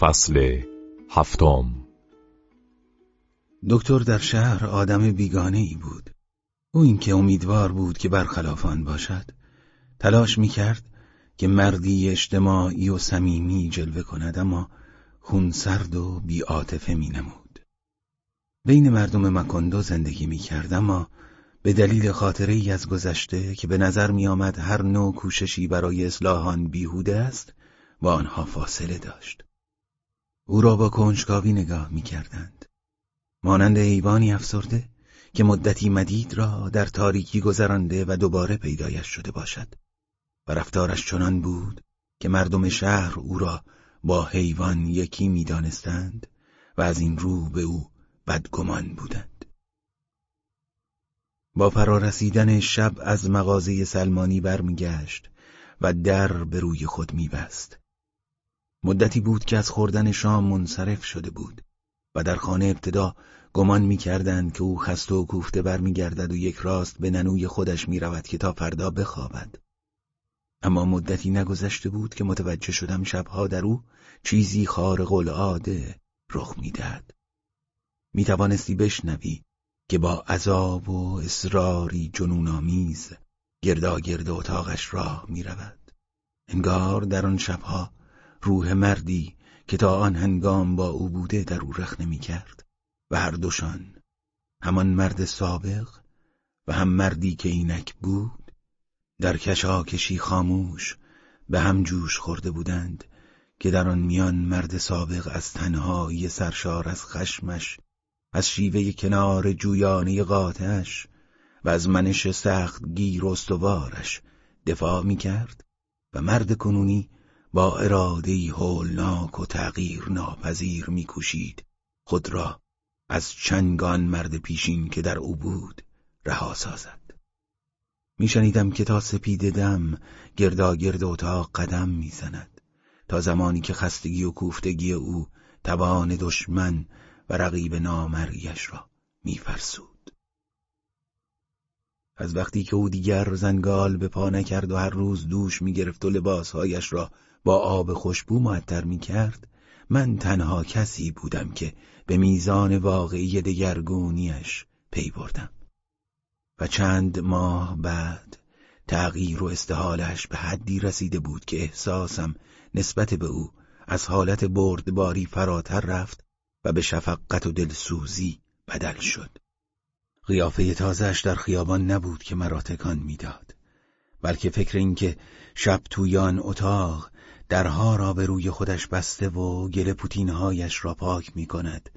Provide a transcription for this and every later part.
فصل هفتم دکتر در شهر آدم بیگانه ای بود او اینکه امیدوار بود که برخلاف آن باشد تلاش می‌کرد که مردی اجتماعی و صمیمی جلوه کند اما خونسرد و بیعاطفه می نمود. بین مردم مکندو زندگی می کرد اما به دلیل خاطره ای از گذشته که به نظر می آمد هر نوع کوششی برای اصلاحان بیهوده است با آنها فاصله داشت. او را با کنجکاوی نگاه می کردند. مانند ایوانی افسرده که مدتی مدید را در تاریکی گذرانده و دوباره پیدایش شده باشد. و رفتارش چنان بود که مردم شهر او را با حیوان یکی می‌دانستند و از این رو به او بدگمان بودند. با فرارسیدن شب از مغازه سلمانی برمیگشت و در به روی خود میبست. مدتی بود که از خوردن شام منصرف شده بود و در خانه ابتدا گمان می‌کردند که او خسته و کوفته برمیگردد و یک راست به ننوی خودش می‌رود که تا فردا بخوابد اما مدتی نگذشته بود که متوجه شدم شبها در او چیزی خارق العاده رخ می‌دهد می توانستی بشنوی که با عذاب و اصراری جنونآمیز گرد اتاقش راه می رود. انگار در آن شبها روح مردی که تا آن هنگام با او بوده در او رخ نمی کرد و هر دوشان همان مرد سابق و هم مردی که اینک بود در کشاکشی خاموش به هم جوش خورده بودند که در آن میان مرد سابق از تنهایی سرشار از خشمش از شیوه کنار جویانه قاطعش و از منش سخت گیر و استوارش دفاع می کرد و مرد کنونی با ارادهی هولناک و تغییر ناپذیر میکوشید. خود را از چنگان مرد پیشین که در او بود رها سازد. میشنیدم که تا سپید دم گرد اتاق قدم می‌زند. تا زمانی که خستگی و کوفتگی او توان دشمن و رقیب نامریش را میفرسود. از وقتی که او دیگر زنگال به پا نکرد و هر روز دوش می‌گرفت و لباسهایش را با آب خوشبو معطر می‌کرد. من تنها کسی بودم که به میزان واقعی دگرگونیش پی بردم. و چند ماه بعد تغییر و استحالش به حدی رسیده بود که احساسم نسبت به او از حالت بردباری فراتر رفت و به شفقت و دلسوزی بدل شد. قیافه تازهش در خیابان نبود که مرا تکان می‌داد بلکه فکر اینکه شب توی آن اتاق درها را به روی خودش بسته و گل پوتینهایش را پاک می کند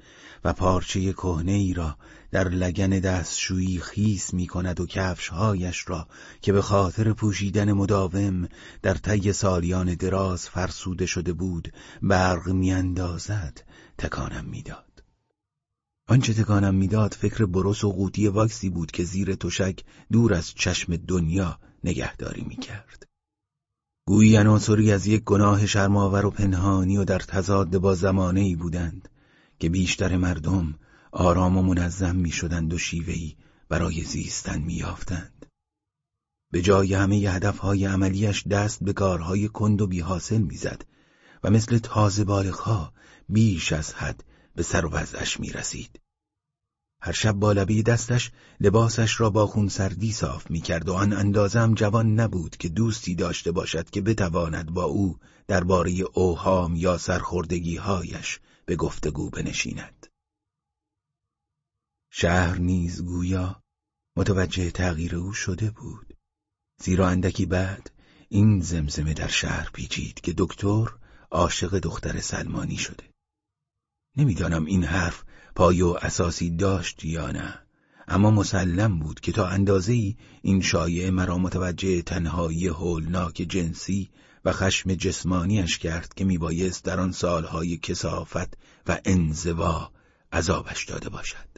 و پارچه کهنه ای را در لگن دستشویی خیس می کند و کفشهایش را که به خاطر پوشیدن مداوم در طی سالیان دراز فرسوده شده بود برق میاندازد تکانم می‌داد. آنچه تکانم می‌داد فکر بروس و قوطی واکسی بود که زیر تشک دور از چشم دنیا نگهداری می‌کرد. گویی عناصری از یک گناه شرماور و پنهانی و در تضاد با زمانه ای بودند که بیشتر مردم آرام و منظم می شدند و شیوهی برای زیستن می یافتند. به جای همه هدفهای عملیش دست به کارهای کند و بیحاصل می‌زد و مثل تازه بالغها بیش از حد به سر و وضعش می رسید. هر شب با لبی دستش لباسش را با خون سردی صاف می کرد و آن اندازم جوان نبود که دوستی داشته باشد که بتواند با او درباره اوهام یا سرخوردگیهایش به گفتگو بنشیند. شهر نیز گویا متوجه تغییر او شده بود. زیرا اندکی بعد این زمزمه در شهر پیچید که دکتر عاشق دختر سلمانی شده. نمی‌دانم این حرف پای و اساسی داشت یا نه. اما مسلم بود که تا ای این شایعه مرا متوجه تنهایی هولناک جنسی و خشم جسمانیش کرد که میبایست در آن سالهای کسافت و انزوا عذابش داده باشد.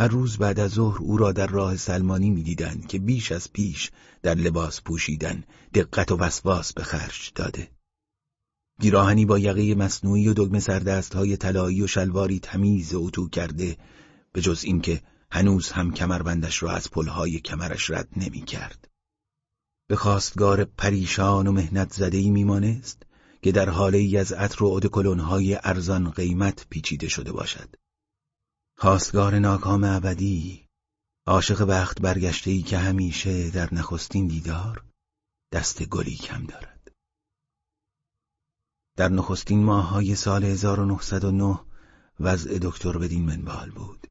هر روز بعد از ظهر او را در راه سلمانی می‌دیدند که بیش از پیش در لباس پوشیدن دقت و وسواس به خرج داده. گیراهنی با یقه مصنوعی و دگمه سردست های طلایی و شلواری تمیز اتو کرده به جز اینکه هنوز هم کمربندش را از پلهای کمرش رد نمی کرد. به خواستگار پریشان و مهنت زدهی میمانست که در حاله ای از عطر و های ارزان قیمت پیچیده شده باشد خواستگار ناکام ابدی عاشق وقت برگشته ای که همیشه در نخستین دیدار دست گلی کم دارد در نخستین ماههای سال 1909 وضع دکتر بدین منوال بود.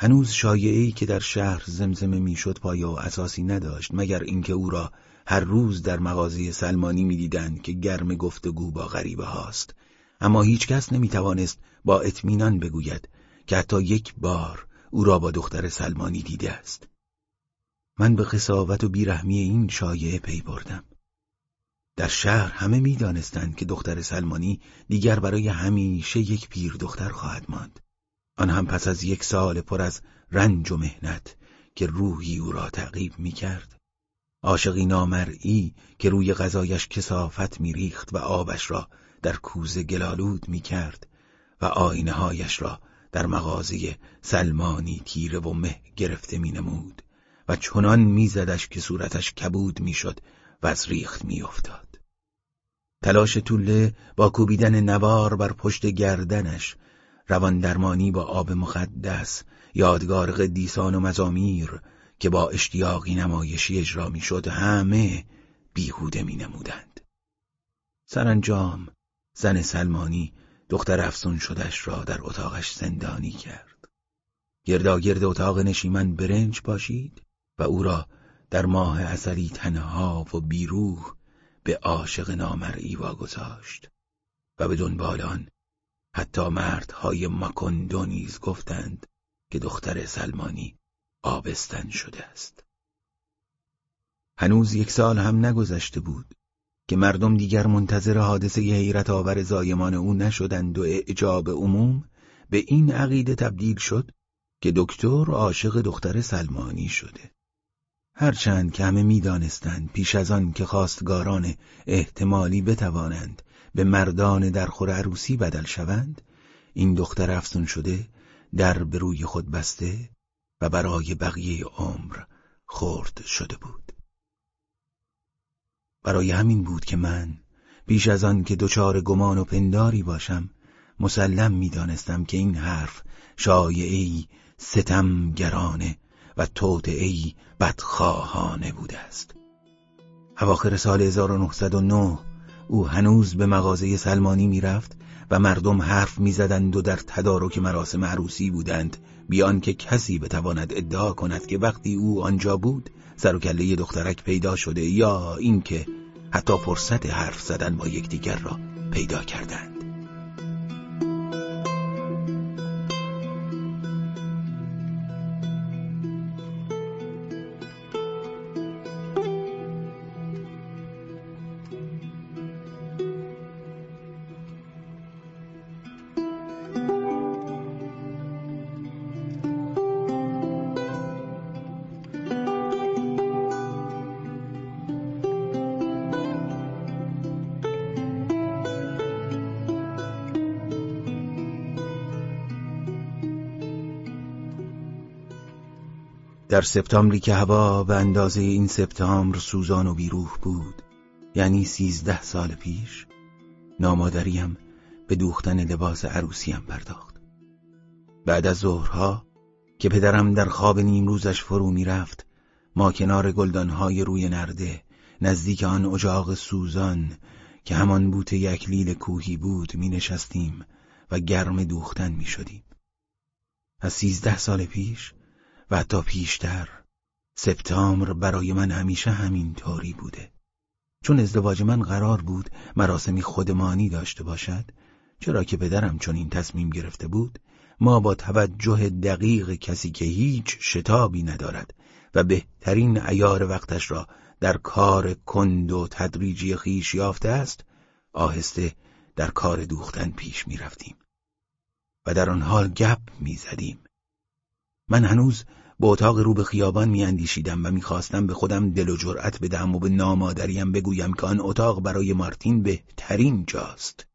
هنوز شایعی که در شهر زمزمه می‌شد پایه و اساسی نداشت مگر اینکه او را هر روز در مغازه سلمانی می‌دیدند که گرم گفتگو با غریبه هاست. اما هیچ کس نمی‌توانست با اطمینان بگوید که حتی یک بار او را با دختر سلمانی دیده است. من به قصاوت و بیرحمی این شایعه پی بردم. در شهر همه می‌دانستند که دختر سلمانی دیگر برای همیشه یک پیر دختر خواهد ماند آن هم پس از یک سال پر از رنج و مهنت که روحی او را تعقیب می کرد عاشقی نامرئی که روی غذایش کسافت میریخت و آبش را در کوزه گلالود می کرد و آینه هایش را در مغازه سلمانی تیره و مه گرفته می نمود و چنان میزدش که صورتش کبود می‌شد و از ریخت میافتاد. تلاش طوله با کوبیدن نوار بر پشت گردنش روان درمانی با آب مقدس یادگار قدیسان و مزامیر که با اشتیاقی نمایشی اجرا می‌شد همه بیهوده می نمودند. سرانجام زن سلمانی دختر افسون شدش را در اتاقش زندانی کرد. گرداگرد اتاق نشیمن برنج باشید و او را در ماه اثری تنها و بیروح به عاشق نامرئی واگذاشت و به دنبال آن حتی مردهای مکندو نیز گفتند که دختر سلمانی آبستن شده است. هنوز یک سال هم نگذشته بود که مردم دیگر منتظر حادثه حیرت آور زایمان او نشدند و اعجاب عموم به این عقیده تبدیل شد که دکتر عاشق دختر سلمانی شده. هرچند که همه می‌دانستند پیش از آن که خواستگاران احتمالی بتوانند به مردان در خور عروسی بدل شوند این دختر افزون شده در به روی خود بسته و برای بقیه عمر خورد شده بود. برای همین بود که من پیش از آن که دچار گمان و پنداری باشم مسلم می‌دانستم که این حرف شایعی ستمگرانه و توطعهای بدخواهانه بوده است اواخر سال 1909 او هنوز به مغازه سلمانی می‌رفت و مردم حرف می‌زدند و در تدارک مراسم عروسی بودند بیان که کسی بتواند ادعا کند که وقتی او آنجا بود سر و کله دخترک پیدا شده یا اینکه حتی فرصت حرف زدن با یکدیگر را پیدا کردند. در سپتامبری که هوا به اندازه این سپتامبر سوزان و بیروح بود یعنی سیزده سال پیش نامادریم به دوختن لباس عروسیم پرداخت بعد از ظهرها که پدرم در خواب نیمروزش فرو می‌رفت ما کنار گلدانهای روی نرده نزدیک آن اجاق سوزان که همان بوت یکلیل کوهی بود می نشستیم و گرم دوختن می شدیم. از سیزده سال پیش و حتی پیشتر. سپتامبر برای من همیشه همین طوری بوده. چون ازدواج من قرار بود مراسمی خودمانی داشته باشد چرا که پدرم چون این تصمیم گرفته بود ما با توجه دقیق کسی که هیچ شتابی ندارد و بهترین ایار وقتش را در کار کند و تدریجی خیش یافته است آهسته در کار دوختن پیش می رفتیم و در آن حال گپ می زدیم من هنوز با اتاق رو به خیابان میاندیشیدم و می‌خواستم به خودم دل و جرأت بدهم و به نامادریم بگویم که آن اتاق برای مارتین بهترین جاست.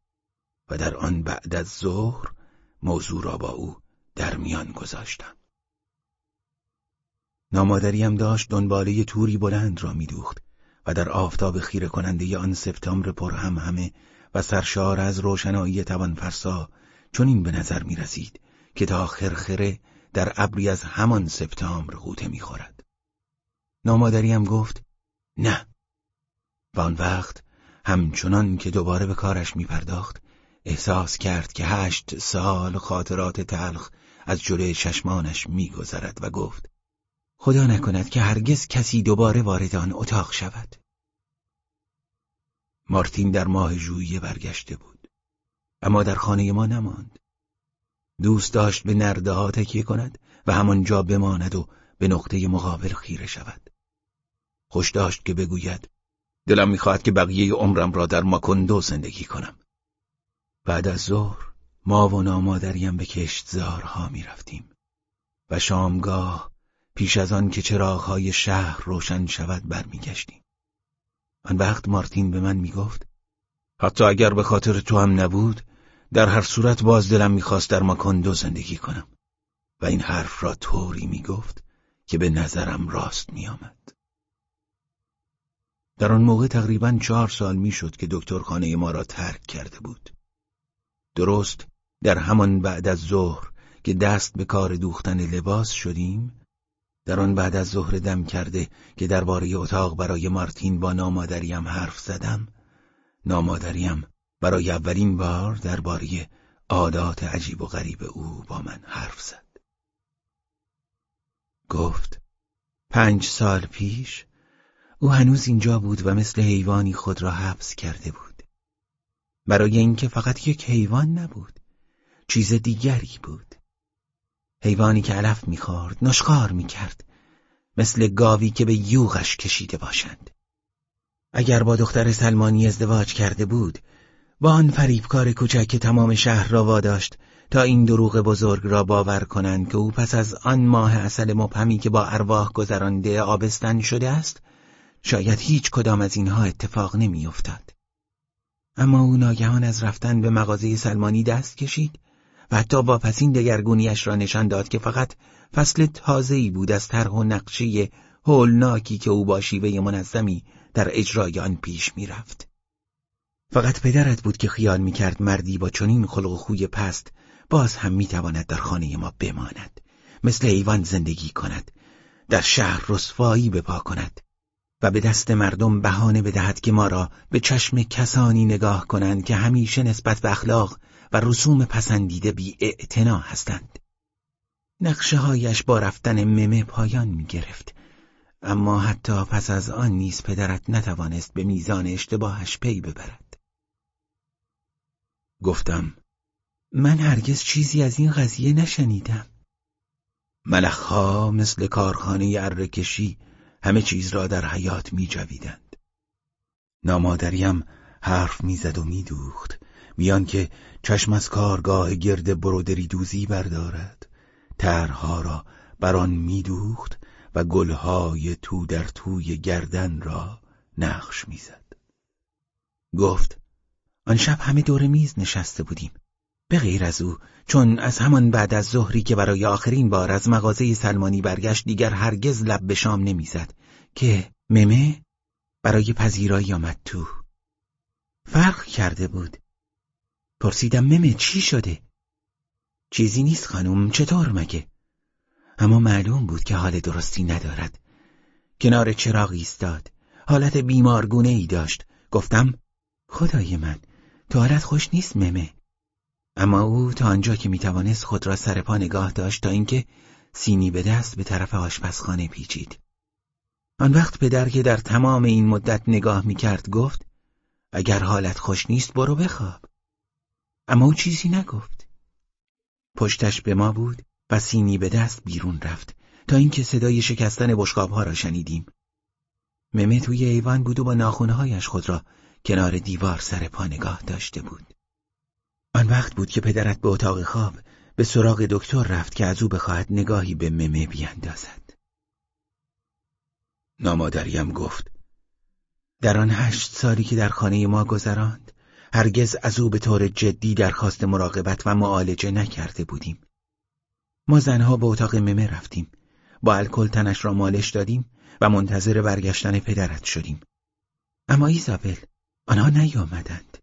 و در آن بعد از ظهر موضوع را با او در میان گذاشتم. نامادریم داشت دنباله توری بلند را میدوخت و در آفتاب خیره کننده آن سپتامبر پر هم همه و سرشار از روشنایی توانفرسا چون این به نظر می رسید که تا خرخره در ابری از همان سپتامبر غوطه می خورد. نامادریم گفت نه. و آن وقت همچنان که دوباره به کارش می پرداخت احساس کرد که هشت سال خاطرات تلخ از جلوی چشمانش میگذرد و گفت خدا نکند که هرگز کسی دوباره وارد آن اتاق شود. مارتین در ماه ژوئیه برگشته بود. اما در خانه ما نماند. دوست داشت به نرده ها تکیه کند و همانجا بماند و به نقطه مقابل خیره شود خوش داشت که بگوید دلم می‌خواهد که بقیه عمرم را در ماکندو زندگی کنم بعد از ظهر ما و نامادریم به کشتزارها می رفتیم و شامگاه پیش از آن که چراغهای شهر روشن شود برمیگشتیم. آن وقت مارتین به من می گفت حتی اگر به خاطر تو هم نبود در هر صورت باز دلم می‌خواست در ماکندو زندگی کنم و این حرف را طوری می گفت که به نظرم راست می آمد. در آن موقع تقریبا چهار سال می‌شد که دکتر خانه ما را ترک کرده بود. درست در همان بعد از ظهر که دست به کار دوختن لباس شدیم در آن بعد از ظهر دم کرده که درباره اتاق برای مارتین با نامادریم حرف زدم نامادریم برای اولین بار درباره عادات عجیب و غریب او با من حرف زد. گفت پنج سال پیش او هنوز اینجا بود و مثل حیوانی خود را حبس کرده بود. برای اینکه فقط یک حیوان نبود چیز دیگری بود. حیوانی که علف می‌خورد نشخار می‌کرد مثل گاوی که به یوغش کشیده باشند. اگر با دختر سلمانی ازدواج کرده بود با آن فریبکار کوچک که تمام شهر را واداشت تا این دروغ بزرگ را باور کنند که او پس از آن ماه اصل مبهمی که با ارواح گذرانده آبستن شده است شاید هیچ کدام از اینها اتفاق نمیافتاد. اما او ناگهان از رفتن به مغازه سلمانی دست کشید و حتی واپسین دگرگونیش را نشان داد که فقط فصل تازه‌ای بود از طرح و نقشه هولناکی که او با شیوه منظمی در اجرای آن پیش می‌رفت. فقط پدرت بود که خیال می‌کرد مردی با چنین خلق و خوی پست باز هم می‌تواند در خانه ما بماند مثل ایوان زندگی کند در شهر رسوایی بپا کند و به دست مردم بهانه بدهد که ما را به چشم کسانی نگاه کنند که همیشه نسبت به اخلاق و رسوم پسندیده بی هستند. نقشه هایش با رفتن ممه پایان می گرفت. اما حتی پس از آن نیز پدرت نتوانست به میزان اشتباهش پی ببرد. گفتم من هرگز چیزی از این قضیه نشنیدم. ملخها مثل کارخانه ارکشی همه چیز را در حیات می جویدند. نامادریم حرف می‌زد و میدوخت بیان که چشم از کارگاه گرد برودری دوزی بردارد ترها را بر آن میدوخت و گلهای تو در توی گردن را نقش می‌زد گفت آن شب همه دور میز نشسته بودیم. به غیر از او چون از همان بعد از ظهری که برای آخرین بار از مغازه سلمانی برگشت دیگر هرگز لب به شام نمی‌زد که ممه برای پذیرایی آمد تو. فرق کرده بود. پرسیدم ممه چی شده؟ چیزی نیست خانم چطور مگه؟ اما معلوم بود که حال درستی ندارد. کنار چراغ ایستاد. حالت بیمارگونه ای داشت. گفتم خدای من تو حالت خوش نیست ممه. اما او تا آنجا که می‌توانست خود را سر پا نگاه داشت تا اینکه سینی به دست به طرف آشپزخانه پیچید. آن وقت پدر که در تمام این مدت نگاه می‌کرد گفت اگر حالت خوش نیست برو بخواب. اما او چیزی نگفت. پشتش به ما بود و سینی به دست بیرون رفت تا اینکه صدای شکستن بشقابها را شنیدیم. ممه توی ایوان بود و با ناخونهایش خود را کنار دیوار سر پا نگاه داشته بود. آن وقت بود که پدرت به اتاق خواب به سراغ دکتر رفت که از او بخواهد نگاهی به ممه بیاندازد. نامادریم گفت در آن هشت سالی که در خانه ما گذراند هرگز از او به طور جدی درخواست مراقبت و معالجه نکرده بودیم. ما زنها به اتاق ممه رفتیم با الکل تنش را مالش دادیم و منتظر برگشتن پدرت شدیم. اما ایزابل آنها نیامدند.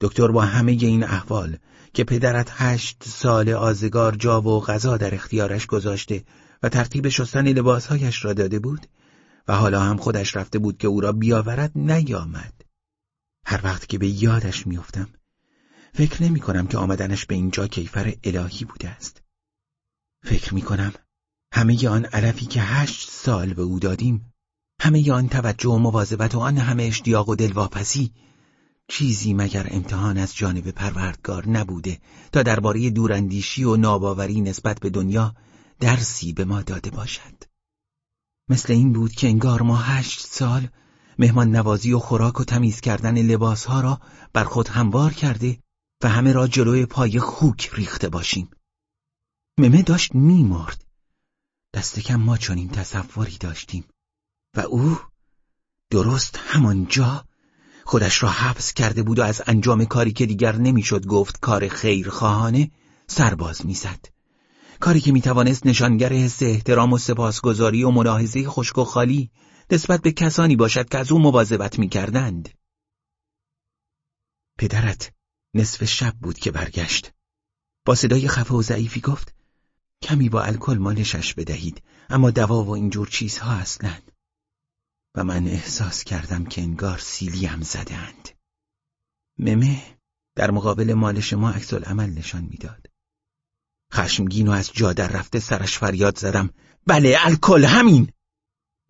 دکتر با همه این احوال که پدرت هشت سال آزگار جا و غذا در اختیارش گذاشته و ترتیب شستن لباسهایش را داده بود و حالا هم خودش رفته بود که او را بیاورد نیامد. هر وقت که به یادش میافتم فکر نمی کنم که آمدنش به اینجا کیفر الهی بوده است. فکر می کنم همه آن علفی که هشت سال به او دادیم همه آن توجه و مواظبت و آن همه اشتیاق و دلواپسی چیزی مگر امتحان از جانب پروردگار نبوده تا درباره دوراندیشی و ناباوری نسبت به دنیا درسی به ما داده باشد؟ مثل این بود که انگار ما هشت سال مهمان نوازی و خوراک و تمیز کردن لباسها را بر خود هموار کرده و همه را جلوی پای خوک ریخته باشیم. ممه داشت میمرد. دست کم ما چنین تصوری داشتیم. و او درست همانجا خودش را حبس کرده بود و از انجام کاری که دیگر نمی‌شد گفت کار خیرخواهانه سرباز می‌زد. کاری که می‌توانست نشانگر حس احترام و سپاسگزاری و ملاحظه خشک و خالی نسبت به کسانی باشد که از او مواظبت می‌کردند. پدرت نصف شب بود که برگشت. با صدای خفه و ضعیفی گفت کمی با الکل مالشش بدهید اما دوا و اینجور چیزها اصلا. و من احساس کردم که انگار سیلیم زدهاند. ممه در مقابل مالش ما عکس عمل نشان می‌داد. خشمگین و از جا در رفته سرش فریاد زدم. بله الکل همین.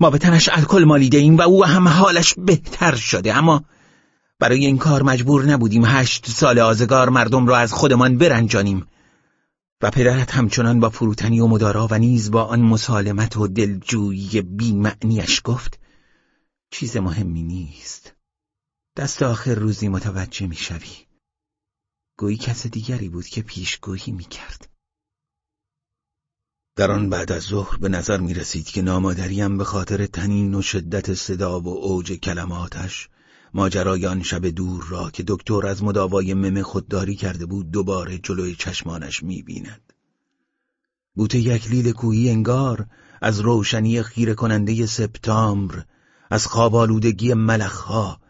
ما به تنش الکل مالیده ایم و او هم حالش بهتر شده. اما برای این کار مجبور نبودیم. هشت سال آزگار مردم را از خودمان برنجانیم. و پدرت همچنان با فروتنی و مدارا و نیز با آن مسالمت و دلجویی بیمعنیش گفت چیز مهمی نیست. دست آخر روزی متوجه می‌شوی. گویی کس دیگری بود که پیشگویی می‌کرد. در آن بعد از ظهر به نظر می رسید که نامادریم به خاطر تنین و شدت صدا و اوج کلماتش ماجرای آن شب دور را که دکتر از مداوای مم خودداری کرده بود دوباره جلوی چشمانش می بیند. بوته یک لیل کوهی انگار از روشنی خیره کننده سپتامبر از خوابالودگی ملخها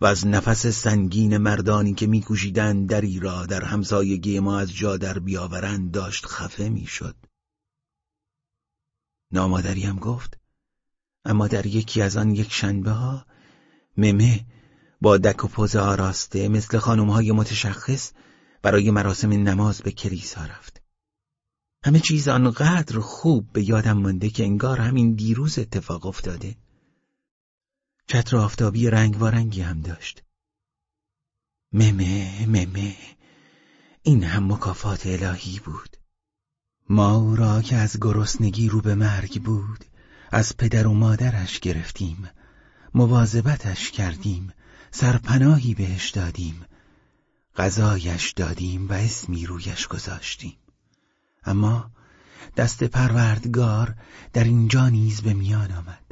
و از نفس سنگین مردانی که میکوشیدند دری را در همسایگی ما از جا در بیاورند داشت خفه می‌شد. نامادریم گفت اما در یکی از آن یک شنبه ها ممه با دک و پوز آراسته مثل های متشخص برای مراسم نماز به کلیسا رفت همه چیز آنقدر خوب به یادم مانده که انگار همین دیروز اتفاق افتاده چتر آفتابی رنگ و رنگی هم داشت ممه ممه این هم مکافات الهی بود. ما او را که از گرسنگی رو به مرگ بود از پدر و مادرش گرفتیم مواظبتش کردیم سرپناهی بهش دادیم غذایش دادیم و اسمی رویش گذاشتیم. اما دست پروردگار در اینجا نیز به میان آمد.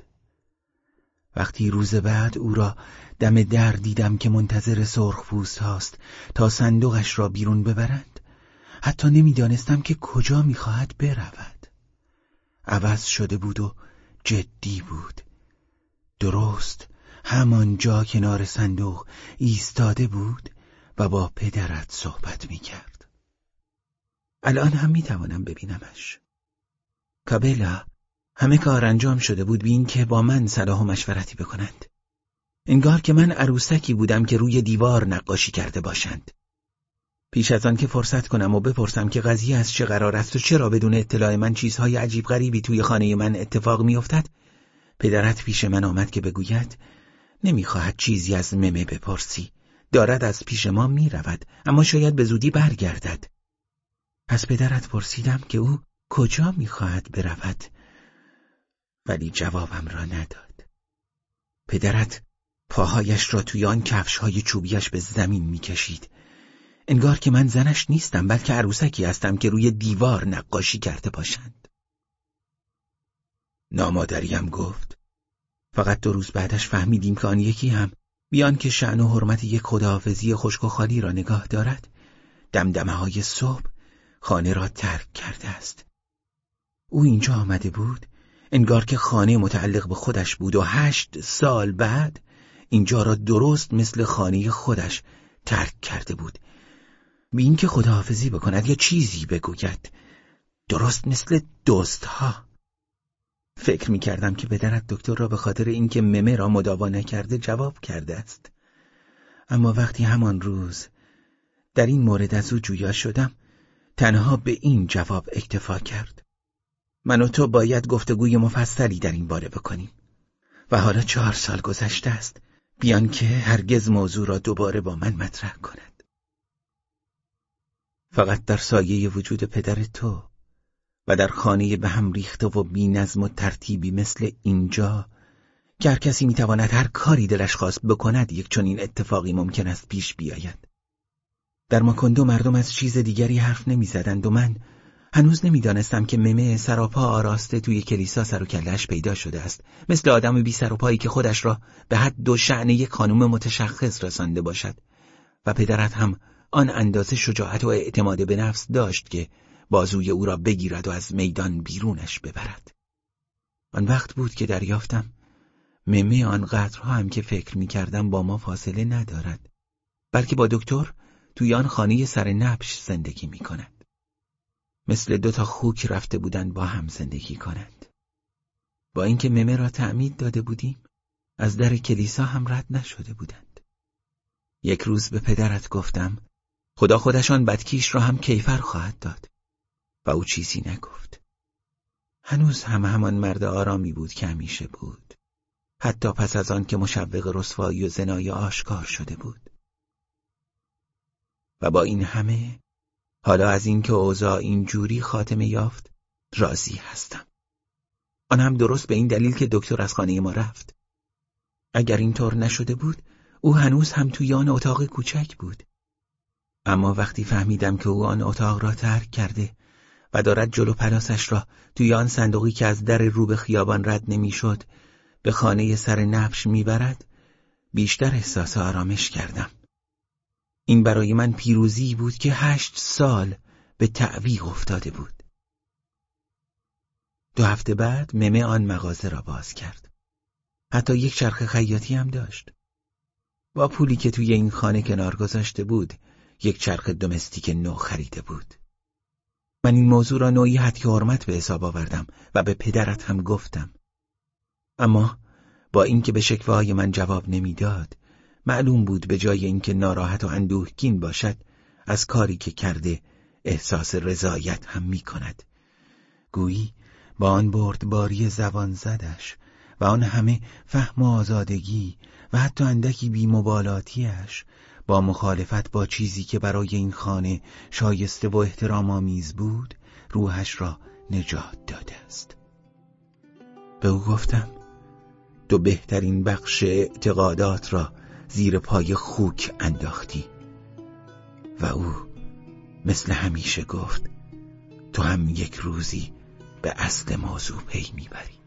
وقتی روز بعد او را دم در دیدم که منتظر سرخپوست هاست تا صندوقش را بیرون ببرند حتی نمی‌دانستم که کجا می‌خواهد برود. عوض شده بود و جدی بود. درست همان جا کنار صندوق ایستاده بود و با پدرت صحبت می‌کرد. الان هم می‌توانم ببینمش. کابلا همه کار انجام شده بود بین که با من صلاح و مشورتی بکنند. انگار که من عروسکی بودم که روی دیوار نقاشی کرده باشند. پیش از آن که فرصت کنم و بپرسم که قضیه از چه قرار است و چرا بدون اطلاع من چیزهای عجیب غریبی توی خانه من اتفاق میافتد پدرت پیش من آمد که بگوید نمی‌خواهد چیزی از ممه بپرسی. دارد از پیش ما می‌رود اما شاید به زودی برگردد. پس پدرت پرسیدم که او کجا می‌خواهد برود؟ ولی جوابم را نداد. پدرت پاهایش را توی آن کفشهای چوبیش به زمین می‌کشید. انگار که من زنش نیستم بلکه عروسکی هستم که روی دیوار نقاشی کرده باشند. نامادریم گفت فقط دو روز بعدش فهمیدیم که آن یکی هم بیان که شعن و حرمت یک خداحافظی خشک و خالی را نگاه دارد. دمدمه های صبح خانه را ترک کرده است. او اینجا آمده بود انگار که خانه متعلق به خودش بود و هشت سال بعد اینجا را درست مثل خانه خودش ترک کرده بود. بی اینکه خداحافظی بکند یا چیزی بگوید درست مثل دوست ها فکر می کردم که پدرت دکتر را به خاطر اینکه ممه را مداوا نکرده جواب کرده است. اما وقتی همان روز در این مورد از او جویا شدم تنها به این جواب اکتفا کرد. من و تو باید گفتگوی مفصلی در این باره بکنیم. و حالا چهار سال گذشته است. بیان که هرگز موضوع را دوباره با من مطرح کند. فقط در سایه وجود پدر تو و در خانه به هم ریخته و بی نظم و ترتیبی مثل اینجا که هر کسی می‌تواند هر کاری دلش خواست بکند یک چنین اتفاقی ممکن است پیش بیاید. در ماکندو مردم از چیز دیگری حرف نمی‌زدند و من هنوز نمی‌دانستم که ممه سراپا آراسته توی کلیسا سر و کلش پیدا شده است. مثل آدم بی سر و پایی که خودش را به حد دو شعن یک خانوم متشخص رسانده باشد. و پدرت هم آن اندازه شجاعت و اعتماد به نفس داشت که بازوی او را بگیرد و از میدان بیرونش ببرد. آن وقت بود که دریافتم. ممه آنقدرها هم که فکر می کردم با ما فاصله ندارد بلکه با دکتر توی آن خانه سر نبش زندگی می کند مثل دو تا خوک رفته بودند با هم زندگی کنند. با اینکه ممه را تعمید داده بودیم از در کلیسا هم رد نشده بودند. یک روز به پدرت گفتم خدا خودشان بدکیش را هم کیفر خواهد داد. و او چیزی نگفت. هنوز هم همان مرد آرامی بود که همیشه بود. حتی پس از آن که مشوق رسوایی و زنای آشکار شده بود. و با این همه حالا از اینکه اوضاع اینجوری خاتمه یافت راضی هستم. آن هم درست به این دلیل که دکتر از خانه ما رفت. اگر اینطور نشده بود او هنوز هم توی آن اتاق کوچک بود. اما وقتی فهمیدم که او آن اتاق را ترک کرده و دارد جلو پلاسش را توی آن صندوقی که از در رو به خیابان رد نمی‌شد به خانه سر نبش می‌برد بیشتر احساس آرامش کردم. این برای من پیروزی بود که هشت سال به تعویق افتاده بود. دو هفته بعد ممه آن مغازه را باز کرد. حتی یک چرخ خیاطی هم داشت. با پولی که توی این خانه کنار گذاشته بود یک چرخ دمستیک نو خریده بود. من این موضوع را نوعی حدی حرمت به حساب آوردم و به پدرت هم گفتم. اما با اینکه به شکوه های من جواب نمی‌داد معلوم بود به جای اینکه ناراحت و اندوهگین باشد از کاری که کرده احساس رضایت هم می کند گویی با آن بردباری زبان زدش و آن همه فهم و آزادگی و حتی اندکی بیمبالاتیش با مخالفت با چیزی که برای این خانه شایسته و احترام آمیز بود روحش را نجات داده است. به او گفتم تو بهترین بخش اعتقادات را زیر پای خوک انداختی. و او مثل همیشه گفت تو هم یک روزی به اصل موضوع پی می‌بری.